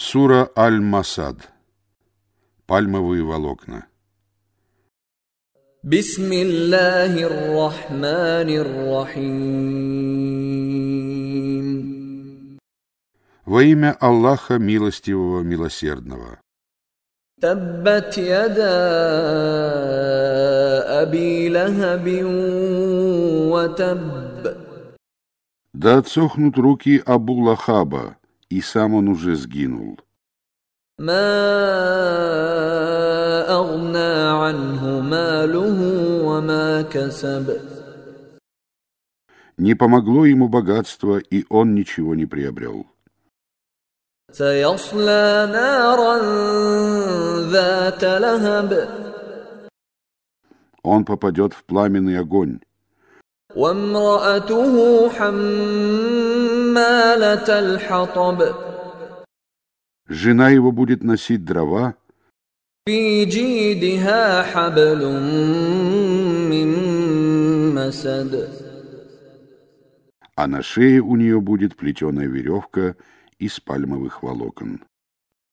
Сура Аль-Масад. Пальмовые волокна. Бисмиллахир-Рахманир-Рахим. Во имя Аллаха Милостивого Милосердного. Таббат яда аби лахабин ва. Да отсохнут руки Абу Лахаба, и сам он уже сгинул. Не помогло ему богатство, и он ничего не приобрел. Он попадет в пламенный огонь. Жена его будет носить дрова. А на шее у нее будет плетеная веревка из пальмовых волокон.